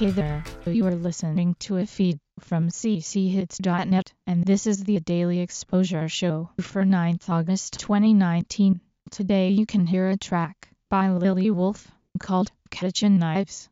Hey there, you are listening to a feed from cchits.net, and this is the Daily Exposure Show for 9th August 2019. Today you can hear a track by Lily Wolf called Kitchen Knives.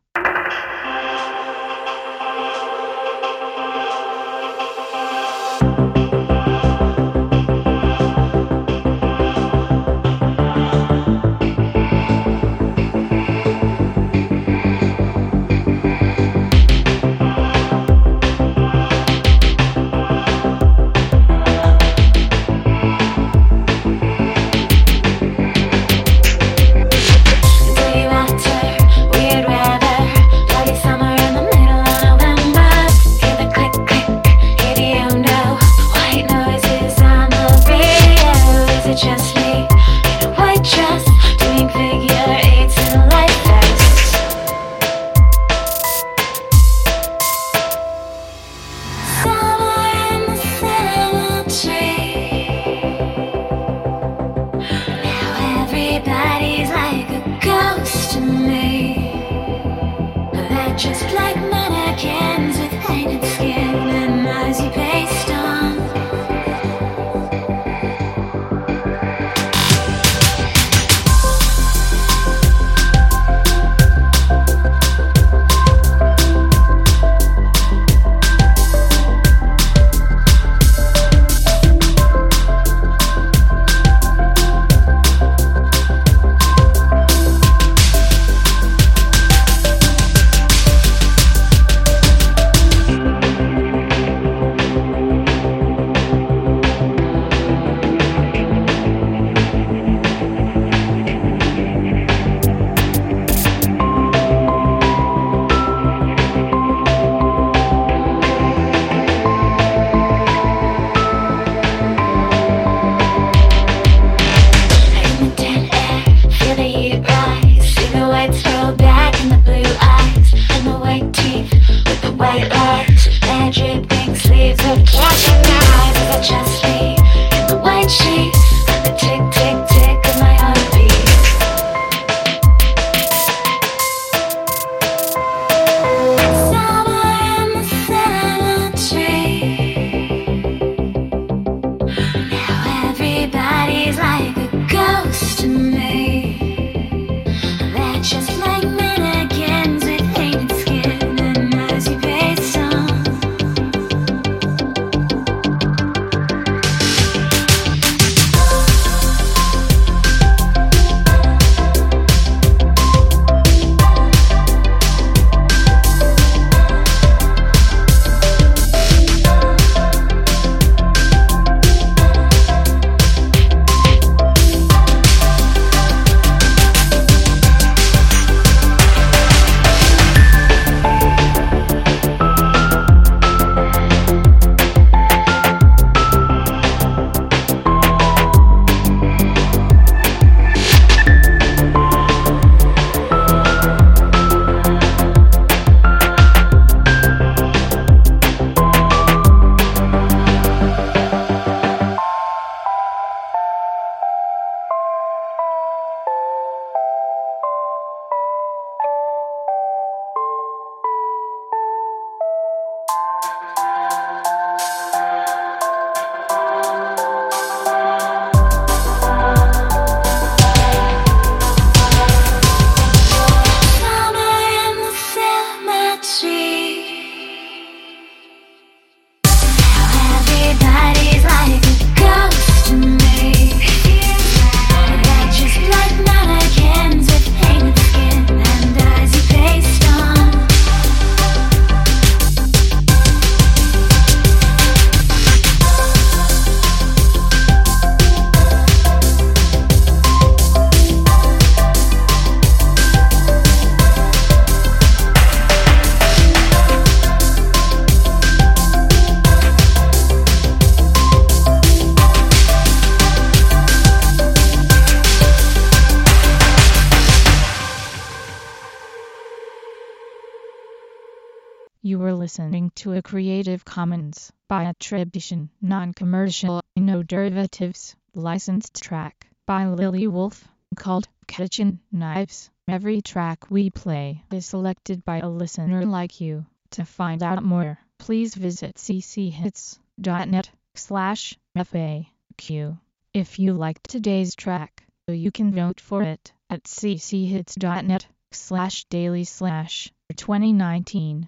You were listening to a Creative Commons by attribution, non-commercial, no derivatives, licensed track by Lily Wolf called Kitchen Knives. Every track we play is selected by a listener like you. To find out more, please visit cchits.net slash FAQ. If you liked today's track, you can vote for it at cchits.net slash daily slash 2019.